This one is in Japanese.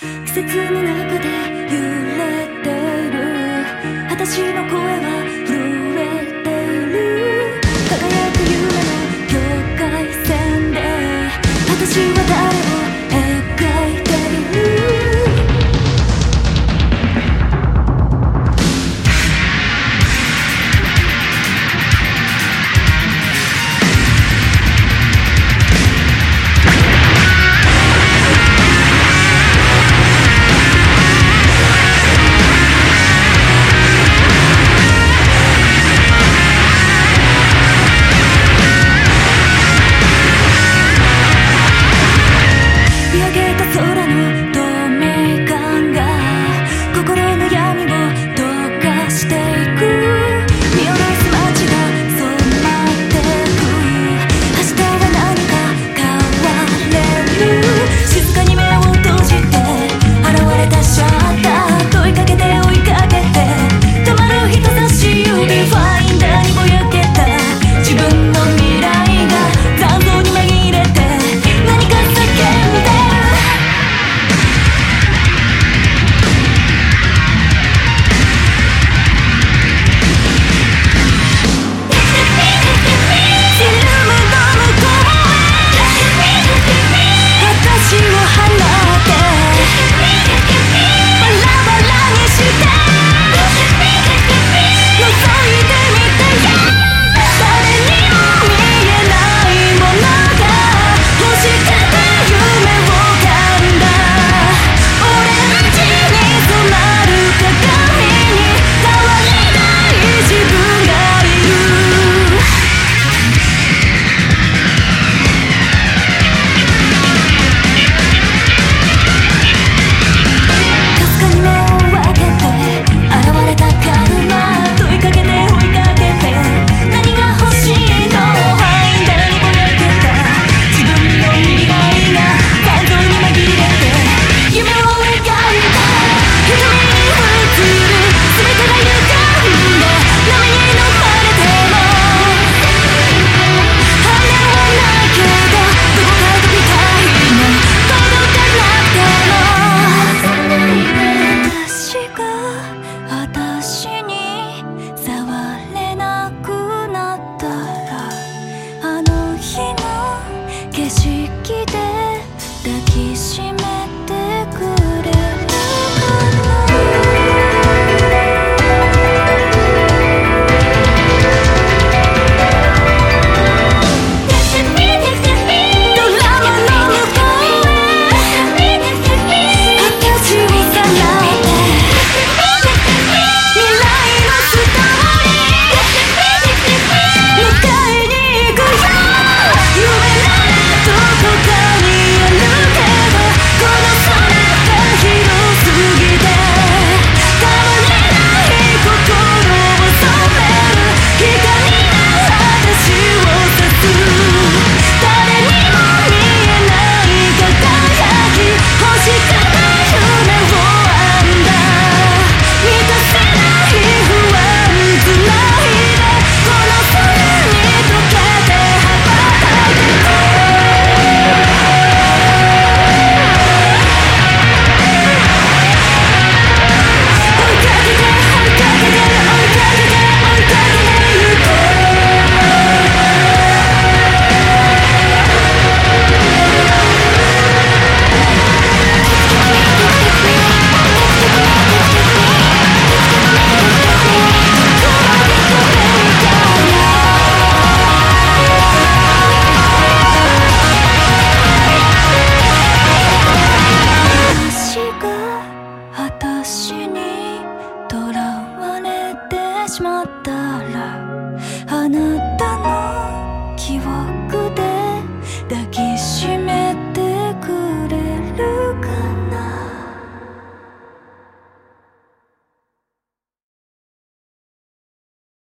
季節の中で空の she しまった。